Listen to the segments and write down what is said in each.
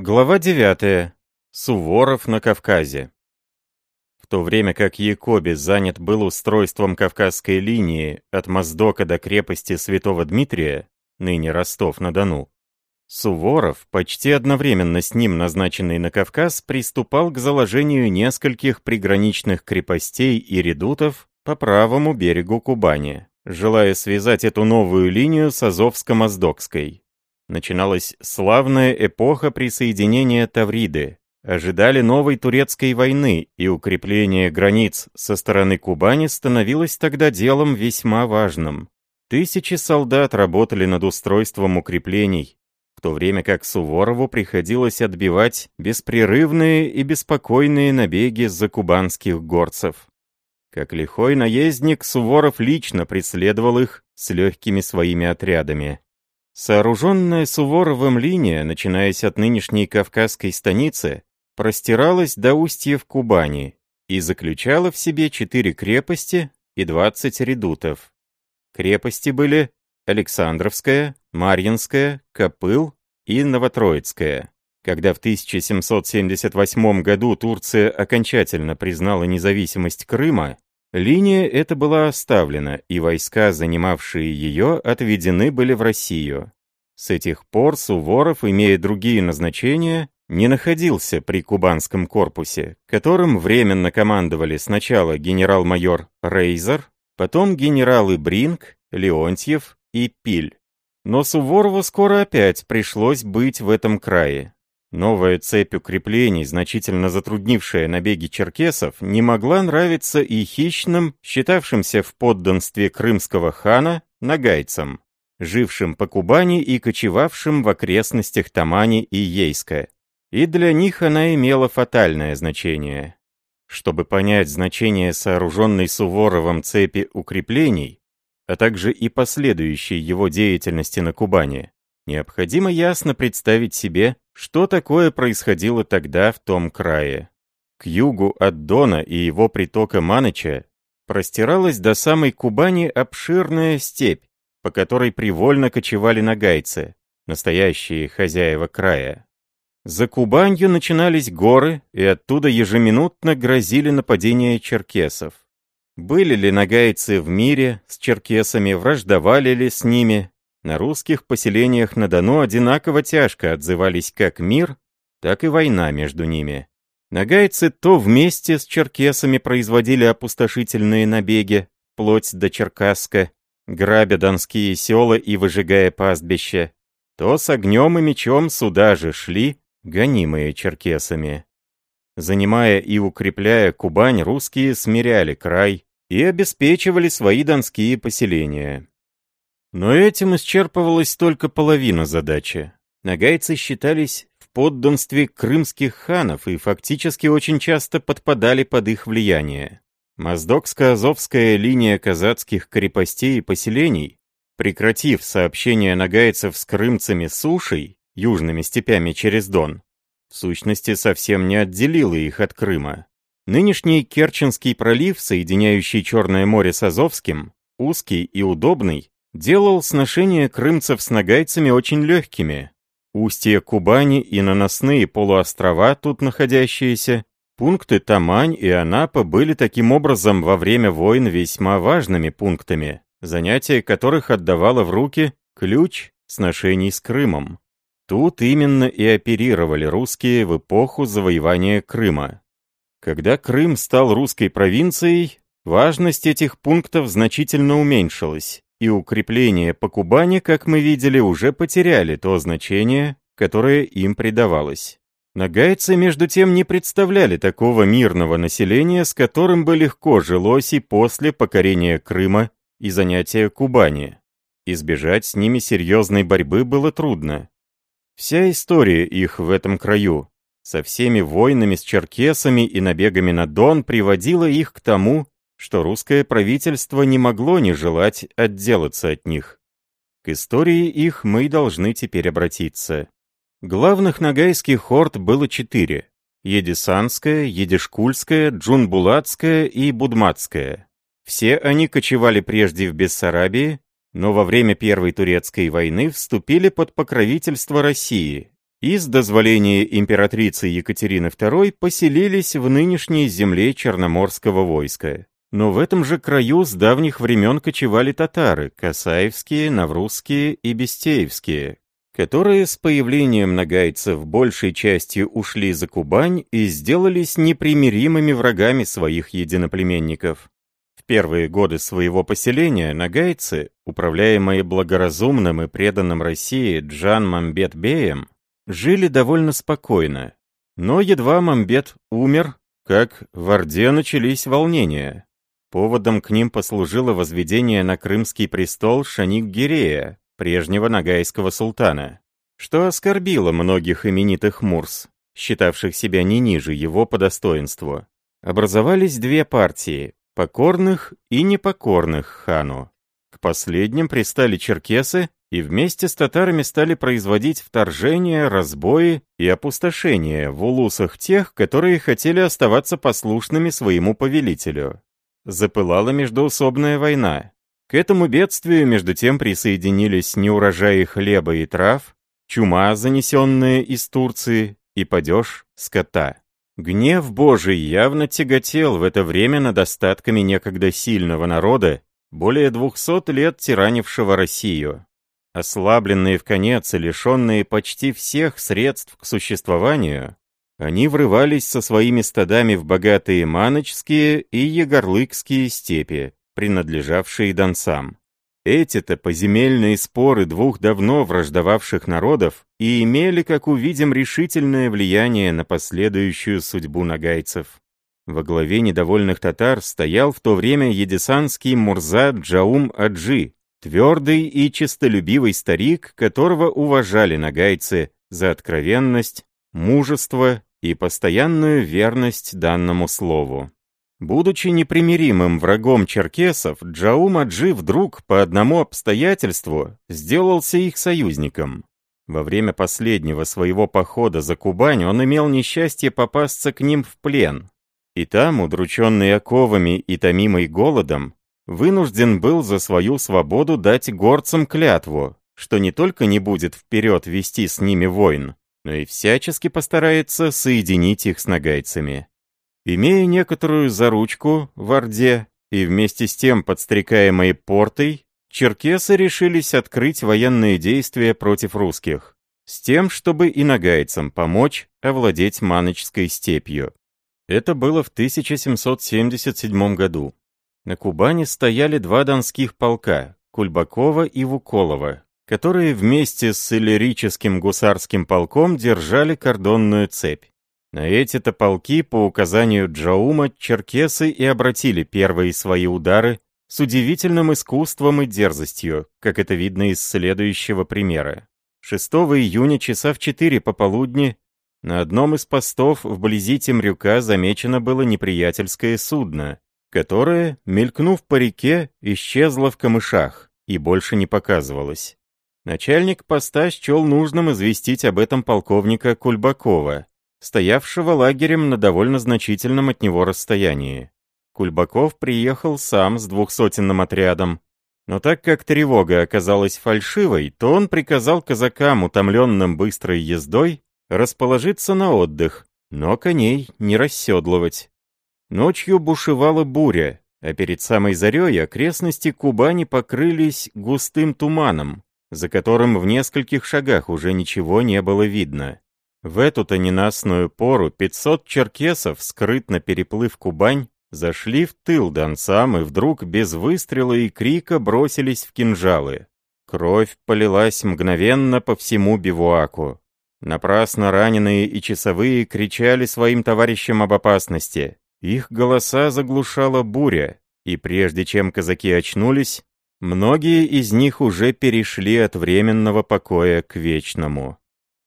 Глава 9. Суворов на Кавказе. В то время как Якоби занят был устройством Кавказской линии от Моздока до крепости Святого Дмитрия, ныне Ростов-на-Дону, Суворов, почти одновременно с ним назначенный на Кавказ, приступал к заложению нескольких приграничных крепостей и редутов по правому берегу Кубани, желая связать эту новую линию с Азовско-Моздокской. Начиналась славная эпоха присоединения Тавриды. Ожидали новой турецкой войны, и укрепление границ со стороны Кубани становилось тогда делом весьма важным. Тысячи солдат работали над устройством укреплений, в то время как Суворову приходилось отбивать беспрерывные и беспокойные набеги закубанских горцев. Как лихой наездник, Суворов лично преследовал их с легкими своими отрядами. Сооруженная Суворовым линия, начинаясь от нынешней Кавказской станицы, простиралась до устья в Кубани и заключала в себе четыре крепости и двадцать редутов. Крепости были Александровская, Марьинская, Копыл и Новотроицкая. Когда в 1778 году Турция окончательно признала независимость Крыма, Линия эта была оставлена, и войска, занимавшие ее, отведены были в Россию. С этих пор Суворов, имея другие назначения, не находился при Кубанском корпусе, которым временно командовали сначала генерал-майор Рейзер, потом генералы Бринг, Леонтьев и Пиль. Но Суворову скоро опять пришлось быть в этом крае. Новая цепь укреплений, значительно затруднившая набеги черкесов, не могла нравиться и хищным, считавшимся в подданстве крымского хана, нагайцам, жившим по Кубани и кочевавшим в окрестностях Тамани и Ейска. И для них она имела фатальное значение. Чтобы понять значение сооруженной Суворовым цепи укреплений, а также и последующей его деятельности на Кубани, необходимо ясно представить себе, что такое происходило тогда в том крае? К югу от Дона и его притока Маныча простиралась до самой Кубани обширная степь, по которой привольно кочевали нагайцы, настоящие хозяева края. За Кубанью начинались горы, и оттуда ежеминутно грозили нападения черкесов. Были ли нагайцы в мире с черкесами, враждовали ли с ними, на русских поселениях на Дону одинаково тяжко отзывались как мир, так и война между ними. Нагайцы то вместе с черкесами производили опустошительные набеги, вплоть до Черкасска, грабя донские села и выжигая пастбища, то с огнем и мечом сюда же шли, гонимые черкесами. Занимая и укрепляя Кубань, русские смиряли край и обеспечивали свои донские поселения. Но этим исчерпывалась только половина задачи. Нагайцы считались в подданстве крымских ханов и фактически очень часто подпадали под их влияние. Моздокско-Азовская линия казацких крепостей и поселений, прекратив сообщение нагайцев с крымцами сушей, южными степями через Дон, в сущности совсем не отделила их от Крыма. Нынешний Керченский пролив, соединяющий Черное море с Азовским, узкий и удобный, делал сношения крымцев с нагайцами очень легкими. Устье Кубани и наносные полуострова, тут находящиеся, пункты Тамань и Анапа были таким образом во время войн весьма важными пунктами, занятие которых отдавало в руки ключ сношений с Крымом. Тут именно и оперировали русские в эпоху завоевания Крыма. Когда Крым стал русской провинцией, важность этих пунктов значительно уменьшилась, и укрепления по Кубани, как мы видели, уже потеряли то значение, которое им придавалось. Нагайцы, между тем, не представляли такого мирного населения, с которым бы легко жилось и после покорения Крыма и занятия Кубани. Избежать с ними серьезной борьбы было трудно. Вся история их в этом краю, со всеми войнами с черкесами и набегами на Дон, приводила их к тому, что русское правительство не могло не желать отделаться от них. К истории их мы должны теперь обратиться. Главных нагайских хорд было четыре. Едисанская, Едишкульская, Джунбулатская и Будматская. Все они кочевали прежде в Бессарабии, но во время Первой Турецкой войны вступили под покровительство России и с дозволения императрицы Екатерины II поселились в нынешней земле Черноморского войска. Но в этом же краю с давних времен кочевали татары, касаевские, наврусские и бестеевские, которые с появлением нагайцев большей частью ушли за Кубань и сделались непримиримыми врагами своих единоплеменников. В первые годы своего поселения нагайцы, управляемые благоразумным и преданным России Джан Мамбет Беем, жили довольно спокойно. Но едва Мамбет умер, как в Орде начались волнения. Поводом к ним послужило возведение на крымский престол Шаник-Гирея, прежнего нагайского султана, что оскорбило многих именитых мурс, считавших себя не ниже его по достоинству. Образовались две партии – покорных и непокорных хану. К последним пристали черкесы и вместе с татарами стали производить вторжения, разбои и опустошения в улусах тех, которые хотели оставаться послушными своему повелителю запылала междоусобная война. К этому бедствию между тем присоединились неурожаи хлеба и трав, чума, занесенная из Турции, и падеж скота. Гнев Божий явно тяготел в это время над остатками некогда сильного народа, более двухсот лет тиранившего Россию. Ослабленные в конец и лишенные почти всех средств к существованию, они врывались со своими стадами в богатые Маночские и Егорлыкские степи, принадлежавшие донцам. Эти-то поземельные споры двух давно враждовавших народов и имели, как увидим, решительное влияние на последующую судьбу нагайцев. Во главе недовольных татар стоял в то время едесанский Мурза Джаум Аджи, твердый и честолюбивый старик, которого уважали нагайцы за откровенность, мужество и постоянную верность данному слову. Будучи непримиримым врагом черкесов, Джаум Аджи вдруг по одному обстоятельству сделался их союзником. Во время последнего своего похода за Кубань он имел несчастье попасться к ним в плен. И там, удрученный оковами и томимый голодом, вынужден был за свою свободу дать горцам клятву, что не только не будет вперед вести с ними войн, но и всячески постарается соединить их с нагайцами. Имея некоторую заручку в Орде и вместе с тем подстрекаемой портой, черкесы решились открыть военные действия против русских, с тем, чтобы и нагайцам помочь овладеть Маночской степью. Это было в 1777 году. На Кубани стояли два донских полка – Кульбакова и Вуколова, которые вместе с иллирическим гусарским полком держали кордонную цепь. На эти-то полки по указанию Джаума черкесы и обратили первые свои удары с удивительным искусством и дерзостью, как это видно из следующего примера. 6 июня часа в 4 пополудни на одном из постов вблизи Темрюка замечено было неприятельское судно, которое, мелькнув по реке, исчезло в камышах и больше не показывалось. Начальник поста счел нужным известить об этом полковника Кульбакова, стоявшего лагерем на довольно значительном от него расстоянии. Кульбаков приехал сам с двухсотенным отрядом, но так как тревога оказалась фальшивой, то он приказал казакам, утомленным быстрой ездой, расположиться на отдых, но коней не расседлывать. Ночью бушевала буря, а перед самой зарей окрестности Кубани покрылись густым туманом, за которым в нескольких шагах уже ничего не было видно. В эту-то ненастную пору 500 черкесов, скрытно переплыв Кубань, зашли в тыл донцам и вдруг без выстрела и крика бросились в кинжалы. Кровь полилась мгновенно по всему бивуаку. Напрасно раненые и часовые кричали своим товарищам об опасности. Их голоса заглушала буря, и прежде чем казаки очнулись, Многие из них уже перешли от временного покоя к вечному.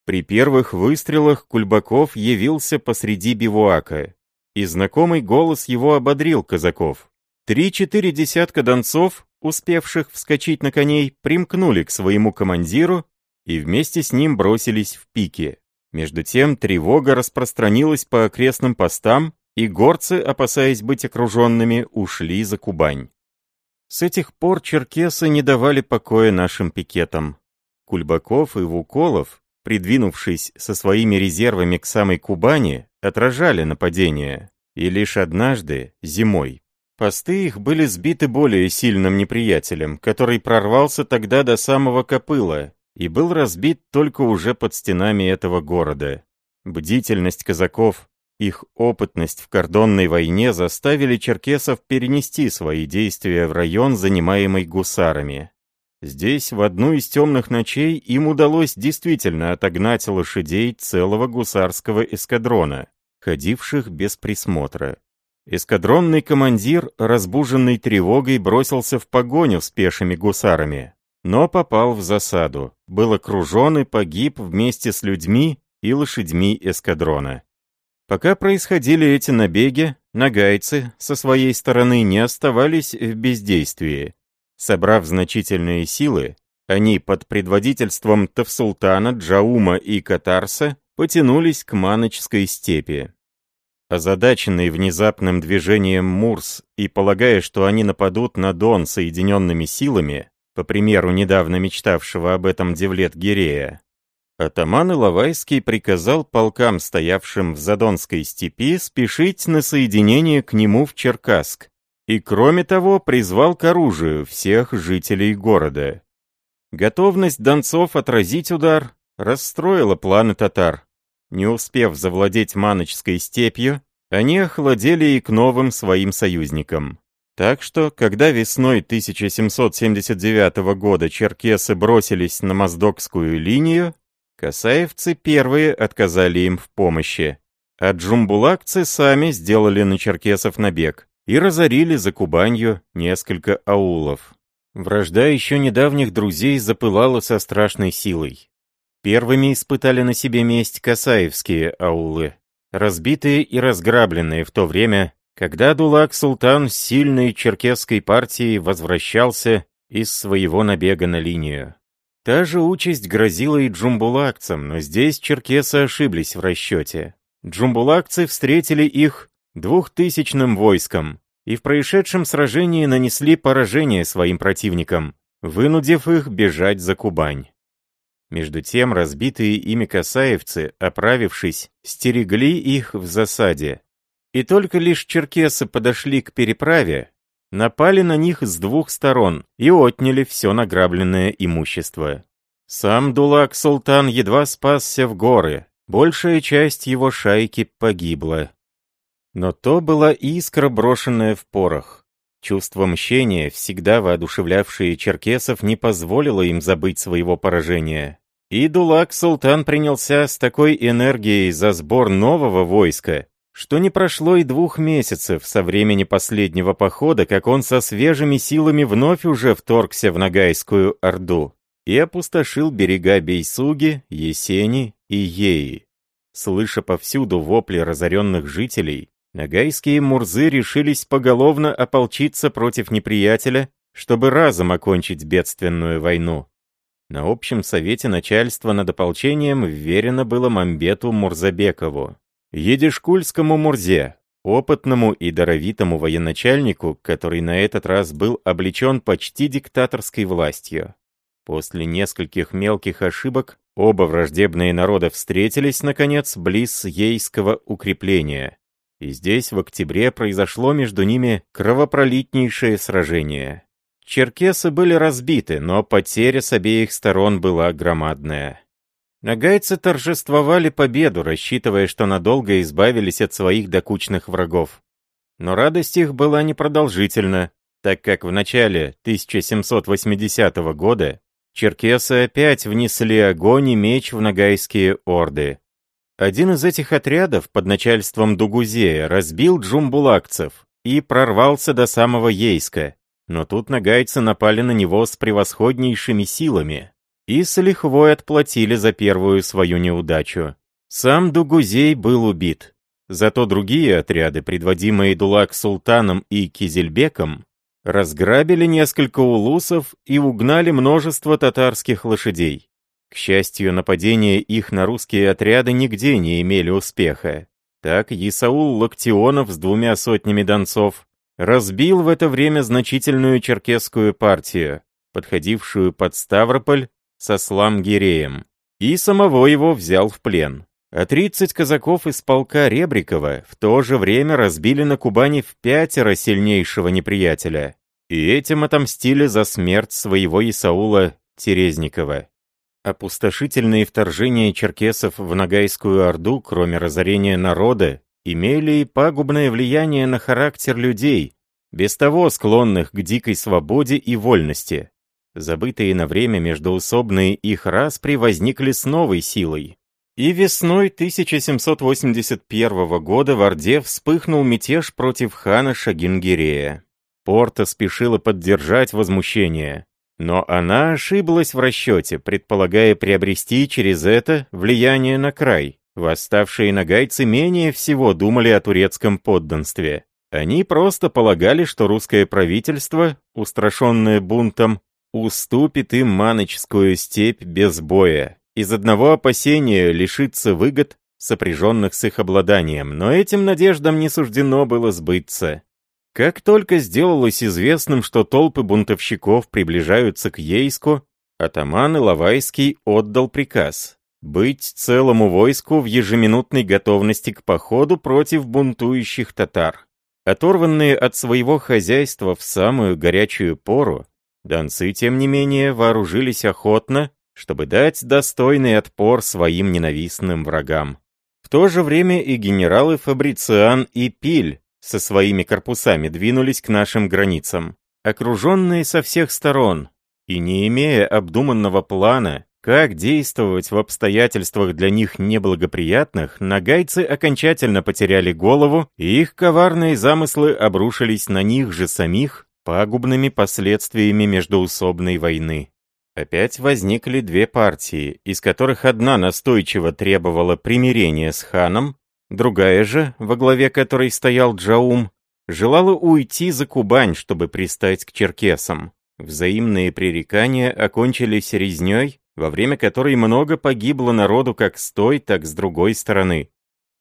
При первых выстрелах Кульбаков явился посреди бивуака, и знакомый голос его ободрил казаков. Три-четыре десятка донцов, успевших вскочить на коней, примкнули к своему командиру и вместе с ним бросились в пике. Между тем тревога распространилась по окрестным постам, и горцы, опасаясь быть окруженными, ушли за Кубань. С этих пор черкесы не давали покоя нашим пикетам. Кульбаков и Вуколов, придвинувшись со своими резервами к самой Кубани, отражали нападение. И лишь однажды, зимой, посты их были сбиты более сильным неприятелем, который прорвался тогда до самого Копыла и был разбит только уже под стенами этого города. Бдительность казаков, их опытность в кордонной войне заставили черкесов перенести свои действия в район, занимаемый гусарами. Здесь в одну из темных ночей им удалось действительно отогнать лошадей целого гусарского эскадрона, ходивших без присмотра. Эскадронный командир, разбуженный тревогой, бросился в погоню с пешими гусарами, но попал в засаду, был окружен и погиб вместе с людьми и лошадьми эскадрона. Пока происходили эти набеги, нагайцы со своей стороны не оставались в бездействии. Собрав значительные силы, они под предводительством Тавсултана, Джаума и Катарса потянулись к Маночской степи. Озадаченный внезапным движением Мурс и полагая, что они нападут на Дон соединенными силами, по примеру недавно мечтавшего об этом Девлет Гирея, атаман Иловайский приказал полкам, стоявшим в Задонской степи, спешить на соединение к нему в Черкасск, и, кроме того, призвал к оружию всех жителей города. Готовность донцов отразить удар расстроила планы татар. Не успев завладеть Маночской степью, они охладели и к новым своим союзникам. Так что, когда весной 1779 года черкесы бросились на Моздокскую линию, касаевцы первые отказали им в помощи, а джумбулакцы сами сделали на черкесов набег и разорили за Кубанью несколько аулов. Вражда еще недавних друзей запылала со страшной силой. Первыми испытали на себе месть касаевские аулы, разбитые и разграбленные в то время, когда Дулак-Султан с сильной черкесской партией возвращался из своего набега на линию. Та же участь грозила и джумбулакцам, но здесь черкесы ошиблись в расчете. Джумбулакцы встретили их двухтысячным войском и в происшедшем сражении нанесли поражение своим противникам, вынудив их бежать за Кубань. Между тем разбитые ими касаевцы, оправившись, стерегли их в засаде. И только лишь черкесы подошли к переправе, напали на них с двух сторон и отняли все награбленное имущество. Сам Дулак-Султан едва спасся в горы, большая часть его шайки погибла. Но то была искра, брошенная в порох. Чувство мщения, всегда воодушевлявшее черкесов, не позволило им забыть своего поражения. И Дулак-Султан принялся с такой энергией за сбор нового войска, что не прошло и двух месяцев со времени последнего похода, как он со свежими силами вновь уже вторгся в Ногайскую Орду и опустошил берега Бейсуги, Есени и Еи. Слыша повсюду вопли разоренных жителей, Нагайские мурзы решились поголовно ополчиться против неприятеля, чтобы разом окончить бедственную войну. На общем совете начальства над ополчением вверено было Мамбету Мурзабекову, Едишкульскому Мурзе, опытному и даровитому военачальнику, который на этот раз был облечен почти диктаторской властью. После нескольких мелких ошибок оба враждебные народа встретились, наконец, близ Ейского укрепления, и здесь в октябре произошло между ними кровопролитнейшее сражение. Черкесы были разбиты, но потеря с обеих сторон была громадная. Нагайцы торжествовали победу, рассчитывая, что надолго избавились от своих докучных врагов. Но радость их была непродолжительна, так как в начале 1780 года черкесы опять внесли огонь и меч в нагайские орды. Один из этих отрядов под начальством Дугузея разбил джумбулакцев и прорвался до самого Ейска, но тут нагайцы напали на него с превосходнейшими силами и с лихвой отплатили за первую свою неудачу. Сам Дугузей был убит. Зато другие отряды, предводимые Дулак-Султаном и Кизельбеком, разграбили несколько улусов и угнали множество татарских лошадей. К счастью, нападения их на русские отряды нигде не имели успеха. Так Исаул Локтионов с двумя сотнями донцов разбил в это время значительную черкесскую партию, подходившую под Ставрополь со Сламгиреем, и самого его взял в плен. А 30 казаков из полка Ребрикова в то же время разбили на Кубани в пятеро сильнейшего неприятеля, и этим отомстили за смерть своего Исаула Терезникова. Опустошительные вторжения черкесов в Ногайскую Орду, кроме разорения народа, имели и пагубное влияние на характер людей, без того склонных к дикой свободе и вольности. Забытые на время междоусобные их распри возникли с новой силой. И весной 1781 года в Орде вспыхнул мятеж против хана Шагингирея. Порта спешила поддержать возмущение. Но она ошиблась в расчете, предполагая приобрести через это влияние на край. Восставшие нагайцы менее всего думали о турецком подданстве. Они просто полагали, что русское правительство, устрашенное бунтом, уступит им Маночскую степь без боя, из одного опасения лишиться выгод, сопряженных с их обладанием, но этим надеждам не суждено было сбыться. Как только сделалось известным, что толпы бунтовщиков приближаются к Ейску, атаман Иловайский отдал приказ быть целому войску в ежеминутной готовности к походу против бунтующих татар. Оторванные от своего хозяйства в самую горячую пору, донцы, тем не менее, вооружились охотно, чтобы дать достойный отпор своим ненавистным врагам. В то же время и генералы Фабрициан и Пиль со своими корпусами двинулись к нашим границам, окруженные со всех сторон, и не имея обдуманного плана, как действовать в обстоятельствах для них неблагоприятных, нагайцы окончательно потеряли голову, и их коварные замыслы обрушились на них же самих пагубными последствиями междоусобной войны. Опять возникли две партии, из которых одна настойчиво требовала примирения с ханом, другая же, во главе которой стоял Джаум, желала уйти за Кубань, чтобы пристать к черкесам. Взаимные пререкания окончились резней, во время которой много погибло народу как с той, так с другой стороны.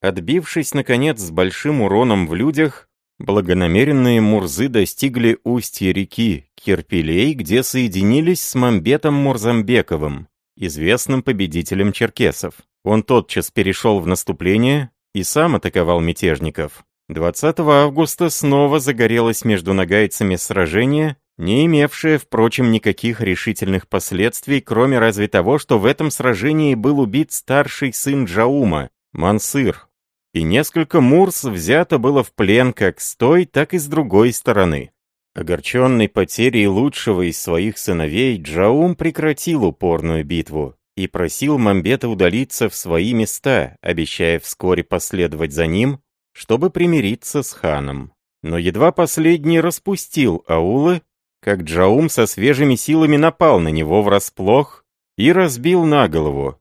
Отбившись, наконец, с большим уроном в людях, благонамеренные мурзы достигли устья реки Кирпилей, где соединились с Мамбетом Мурзамбековым, известным победителем черкесов. Он тотчас перешел в наступление и сам атаковал мятежников. 20 августа снова загорелось между нагайцами сражение, не имевшее, впрочем, никаких решительных последствий, кроме разве того, что в этом сражении был убит старший сын Джаума, Мансыр, и несколько мурс взято было в плен как с той, так и с другой стороны. Огорченный потерей лучшего из своих сыновей, Джаум прекратил упорную битву и просил Мамбета удалиться в свои места, обещая вскоре последовать за ним, чтобы примириться с ханом. Но едва последний распустил аулы, как Джаум со свежими силами напал на него врасплох и разбил на голову.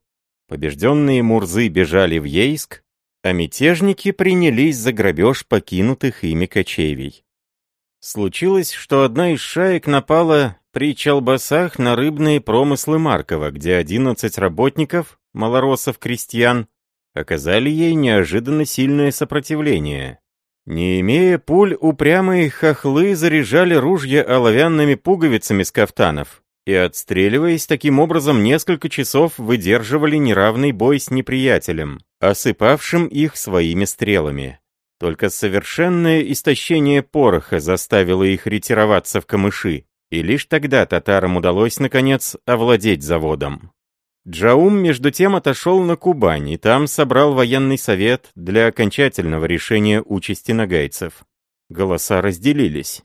Побежденные Мурзы бежали в Ейск, а мятежники принялись за грабеж покинутых ими кочевий. Случилось, что одна из шаек напала при Чалбасах на рыбные промыслы Маркова, где 11 работников, малоросов-крестьян, оказали ей неожиданно сильное сопротивление. Не имея пуль, упрямые хохлы заряжали ружья оловянными пуговицами с кафтанов и, отстреливаясь таким образом, несколько часов выдерживали неравный бой с неприятелем, осыпавшим их своими стрелами. Только совершенное истощение пороха заставило их ретироваться в камыши, и лишь тогда татарам удалось, наконец, овладеть заводом. Джаум, между тем, отошел на Кубань и там собрал военный совет для окончательного решения участи нагайцев. Голоса разделились.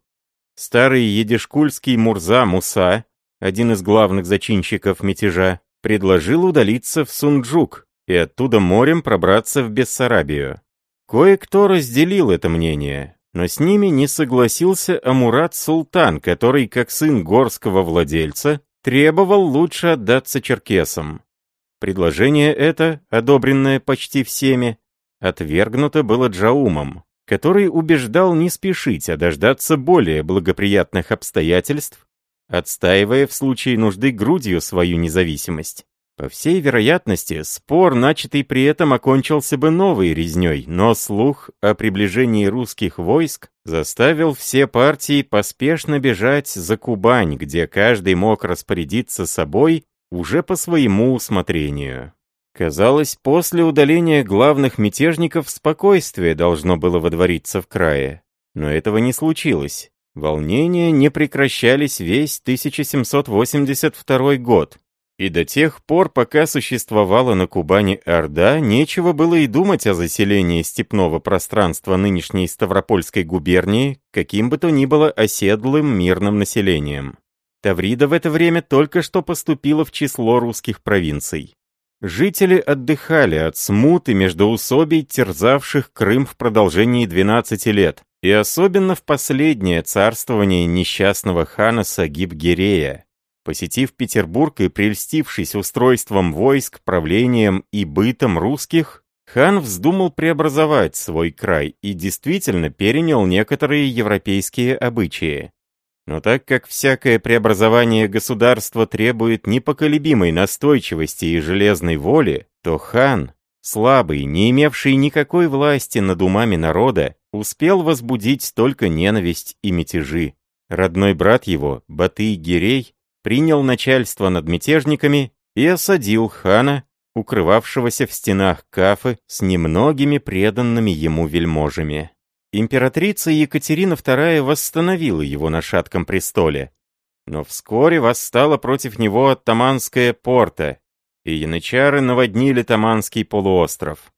Старый едишкульский Мурза Муса, один из главных зачинщиков мятежа, предложил удалиться в Сунджук и оттуда морем пробраться в Бессарабию. Кое-кто разделил это мнение, но с ними не согласился Амурат Султан, который, как сын горского владельца, требовал лучше отдаться черкесам. Предложение это, одобренное почти всеми, отвергнуто было Джаумом, который убеждал не спешить, а дождаться более благоприятных обстоятельств, отстаивая в случае нужды грудью свою независимость. По всей вероятности, спор, начатый при этом, окончился бы новой резней, но слух о приближении русских войск заставил все партии поспешно бежать за Кубань, где каждый мог распорядиться собой, уже по своему усмотрению. Казалось, после удаления главных мятежников спокойствие должно было водвориться в крае. Но этого не случилось. Волнения не прекращались весь 1782 год. И до тех пор, пока существовала на Кубани Орда, нечего было и думать о заселении степного пространства нынешней Ставропольской губернии каким бы то ни было оседлым мирным населением. Таврида в это время только что поступила в число русских провинций. Жители отдыхали от смуты междоусобий, терзавших Крым в продолжении 12 лет, и особенно в последнее царствование несчастного хана Сагиб-Гирея. Посетив Петербург и прельстившись устройством войск, правлением и бытом русских, хан вздумал преобразовать свой край и действительно перенял некоторые европейские обычаи. Но так как всякое преобразование государства требует непоколебимой настойчивости и железной воли, то хан, слабый, не имевший никакой власти над умами народа, успел возбудить только ненависть и мятежи. Родной брат его, Батый Гирей, принял начальство над мятежниками и осадил хана, укрывавшегося в стенах Кафы с немногими преданными ему вельможами. Императрица Екатерина II восстановила его на шатком престоле, но вскоре восстала против него Таманская порта, и янычары наводнили Таманский полуостров.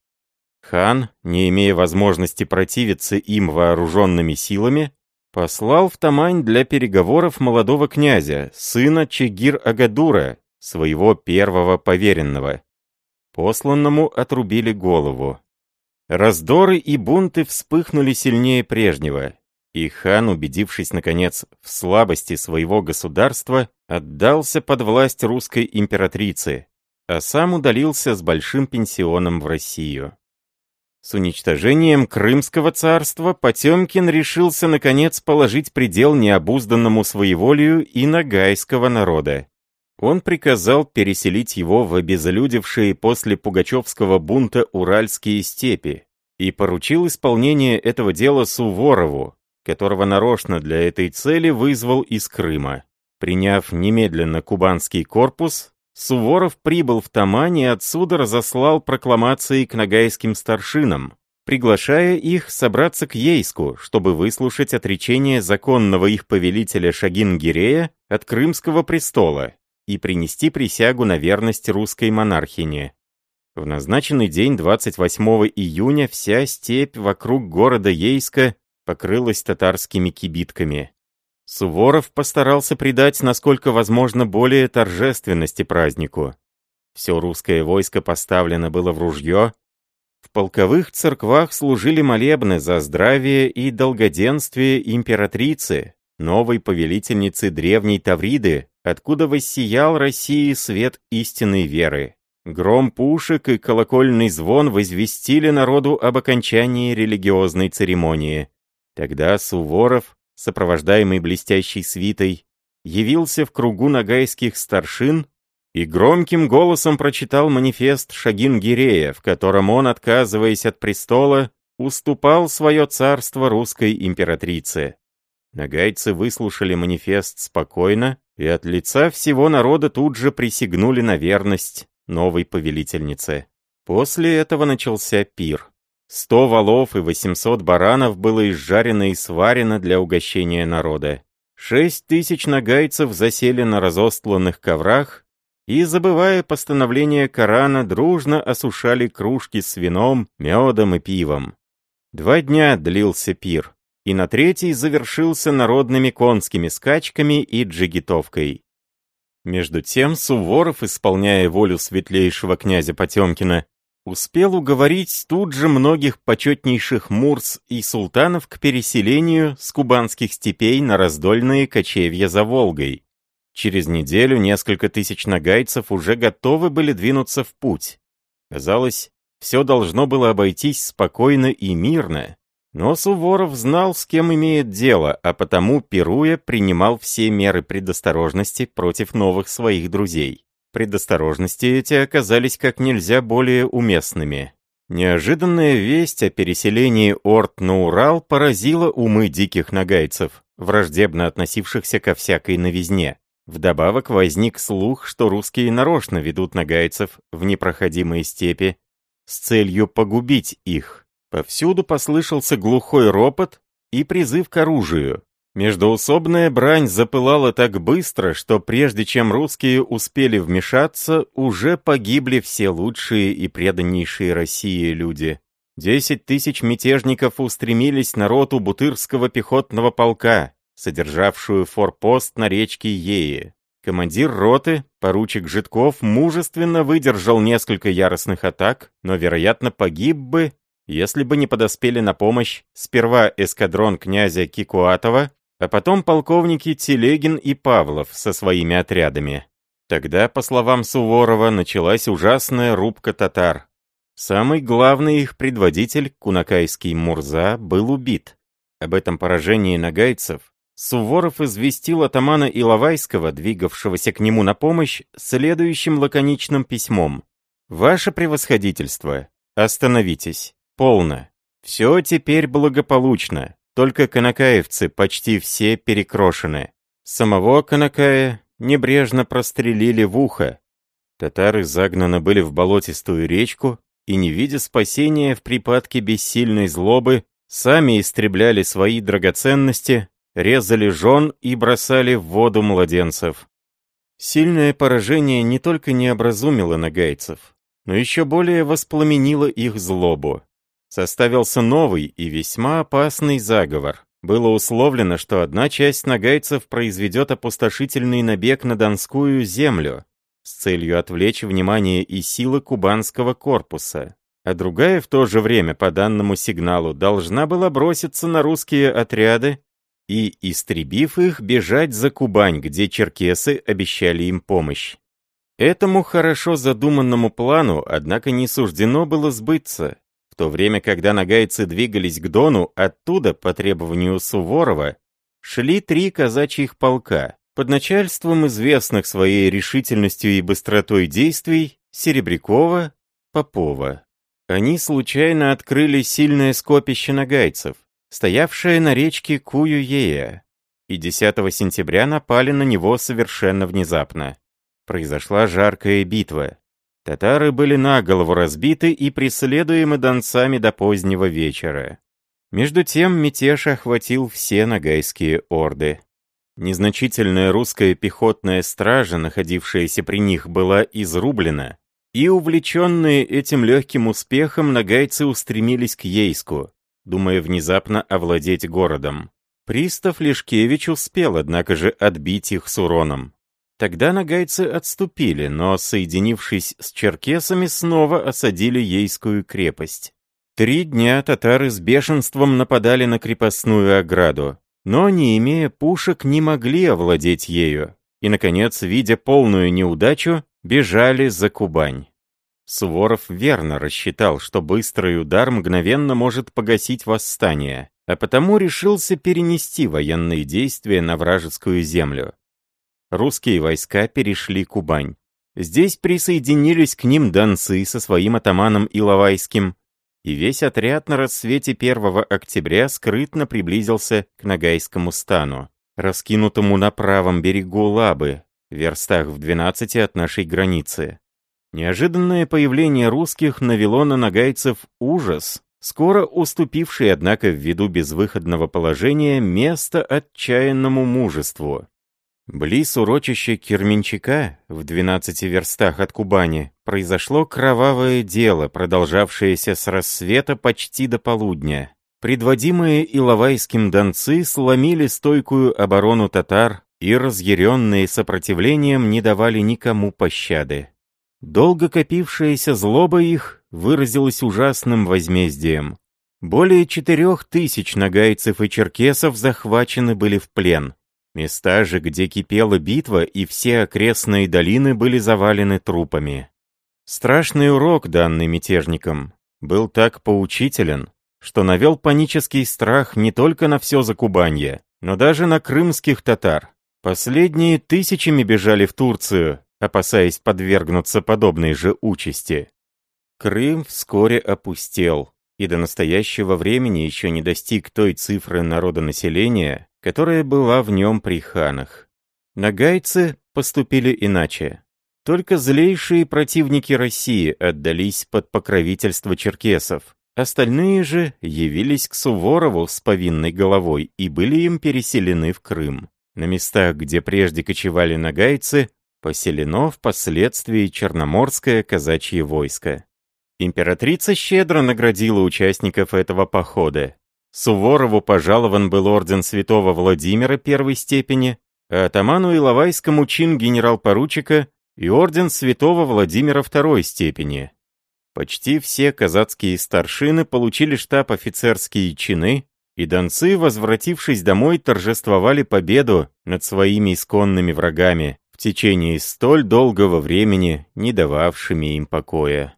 Хан, не имея возможности противиться им вооруженными силами, послал в Тамань для переговоров молодого князя, сына Чегир-Агадура, своего первого поверенного. Посланному отрубили голову. Раздоры и бунты вспыхнули сильнее прежнего, и хан, убедившись, наконец, в слабости своего государства, отдался под власть русской императрицы, а сам удалился с большим пенсионом в Россию. С уничтожением Крымского царства Потемкин решился, наконец, положить предел необузданному своеволию и нагайского народа. Он приказал переселить его в обезлюдевшие после Пугачевского бунта Уральские степи и поручил исполнение этого дела Суворову, которого нарочно для этой цели вызвал из Крыма. Приняв немедленно кубанский корпус, Суворов прибыл в Тамань и отсюда разослал прокламации к нагайским старшинам, приглашая их собраться к Ейску, чтобы выслушать отречение законного их повелителя Шагин-Гирея от Крымского престола и принести присягу на верность русской монархине. В назначенный день 28 июня вся степь вокруг города Ейска покрылась татарскими кибитками. Суворов постарался придать, насколько возможно, более торжественности празднику. Все русское войско поставлено было в ружье, в полковых церквах служили молебны за здравие и долгоденствие императрицы, новой повелительницы древней Тавриды, откуда воссиял России свет истинной веры. Гром пушек и колокольный звон возвестили народу об окончании религиозной церемонии. Тогда Суворов, сопровождаемый блестящей свитой, явился в кругу нагайских старшин и громким голосом прочитал манифест Шагин-Гирея, в котором он, отказываясь от престола, уступал свое царство русской императрице. Нагайцы выслушали манифест спокойно, и от лица всего народа тут же присягнули на верность новой повелительнице. После этого начался пир. Сто валов и восемьсот баранов было изжарено и сварено для угощения народа. Шесть тысяч нагайцев засели на разостланных коврах и, забывая постановление Корана, дружно осушали кружки с вином, медом и пивом. Два дня длился пир и на третий завершился народными конскими скачками и джигитовкой. Между тем Суворов, исполняя волю светлейшего князя Потемкина, успел уговорить тут же многих почетнейших мурс и султанов к переселению с кубанских степей на раздольные кочевья за Волгой. Через неделю несколько тысяч нагайцев уже готовы были двинуться в путь. Казалось, все должно было обойтись спокойно и мирно, но Суворов знал, с кем имеет дело, а потому, пируя, принимал все меры предосторожности против новых своих друзей. Предосторожности эти оказались как нельзя более уместными. Неожиданная весть о переселении Орд на Урал поразила умы диких нагайцев, враждебно относившихся ко всякой новизне. Вдобавок возник слух, что русские нарочно ведут нагайцев в непроходимые степи с целью погубить их. Повсюду послышался глухой ропот и призыв к оружию. Междоусобная брань запылала так быстро, что прежде чем русские успели вмешаться, уже погибли все лучшие и преданнейшие России люди. Десять тысяч мятежников устремились на роту Бутырского пехотного полка, содержавшую форпост на речке Еи. Командир роты, поручик Житков, мужественно выдержал несколько яростных атак, но, вероятно, погиб бы, если бы не подоспели на помощь сперва эскадрон князя Кикуатова, а потом полковники Телегин и Павлов со своими отрядами. Тогда, по словам Суворова, началась ужасная рубка татар, Самый главный их предводитель, кунакайский Мурза, был убит. Об этом поражении нагайцев Суворов известил атамана Иловайского, двигавшегося к нему на помощь, следующим лаконичным письмом. «Ваше превосходительство, остановитесь, полно. Все теперь благополучно, только канакаевцы почти все перекрошены. Самого канакая небрежно прострелили в ухо. Татары загнаны были в болотистую речку, и, не видя спасения в припадке бессильной злобы, сами истребляли свои драгоценности, резали жен и бросали в воду младенцев. Сильное поражение не только не образумило нагайцев, но еще более воспламенило их злобу. Составился новый и весьма опасный заговор. Было условлено, что одна часть нагайцев произведет опустошительный набег на Донскую землю, с целью отвлечь внимание и силы кубанского корпуса, а другая в то же время по данному сигналу должна была броситься на русские отряды и, истребив их, бежать за Кубань, где черкесы обещали им помощь. Этому хорошо задуманному плану, однако, не суждено было сбыться. В то время, когда нагайцы двигались к Дону, оттуда, по требованию Суворова, шли три казачьих полка, под начальством известных своей решительностью и быстротой действий Серебрякова, Попова. Они случайно открыли сильное скопище нагайцев, стоявшее на речке Кую-Ея, и 10 сентября напали на него совершенно внезапно. Произошла жаркая битва. Татары были наголову разбиты и преследуемы донцами до позднего вечера. Между тем мятеж охватил все нагайские орды. Незначительная русская пехотная стража, находившаяся при них, была изрублена, и увлеченные этим легким успехом нагайцы устремились к Ейску, думая внезапно овладеть городом. Пристав Лешкевич успел, однако же, отбить их с уроном. Тогда нагайцы отступили, но, соединившись с черкесами, снова осадили Ейскую крепость. Три дня татары с бешенством нападали на крепостную ограду но, не имея пушек, не могли овладеть ею, и, наконец, видя полную неудачу, бежали за Кубань. Суворов верно рассчитал, что быстрый удар мгновенно может погасить восстание, а потому решился перенести военные действия на вражескую землю. Русские войска перешли Кубань. Здесь присоединились к ним донцы со своим атаманом Иловайским, и весь отряд на рассвете 1 октября скрытно приблизился к Ногайскому стану, раскинутому на правом берегу Лабы, верстах в 12 от нашей границы. Неожиданное появление русских навело на нагайцев ужас, скоро уступивший, однако, ввиду безвыходного положения, место отчаянному мужеству. Близ урочища Керменчака, в 12 верстах от Кубани, произошло кровавое дело, продолжавшееся с рассвета почти до полудня. Предводимые Иловайским донцы сломили стойкую оборону татар и, разъяренные сопротивлением, не давали никому пощады. Долго копившаяся злоба их выразилась ужасным возмездием. Более четырех тысяч нагайцев и черкесов захвачены были в плен. Места же, где кипела битва, и все окрестные долины были завалены трупами. Страшный урок, данный мятежникам, был так поучителен, что навел панический страх не только на все Закубанье, но даже на крымских татар. Последние тысячами бежали в Турцию, опасаясь подвергнуться подобной же участи. Крым вскоре опустел, и до настоящего времени еще не достиг той цифры народонаселения, которая была в нем при ханах. Нагайцы поступили иначе. Только злейшие противники России отдались под покровительство черкесов. Остальные же явились к Суворову с повинной головой и были им переселены в Крым. На местах, где прежде кочевали нагайцы, поселено впоследствии Черноморское казачье войско. Императрица щедро наградила участников этого похода. Суворову пожалован был орден святого Владимира первой степени, а атаману Иловайскому чин генерал-поручика и орден святого Владимира второй степени. Почти все казацкие старшины получили штаб-офицерские чины, и донцы, возвратившись домой, торжествовали победу над своими исконными врагами в течение столь долгого времени, не дававшими им покоя.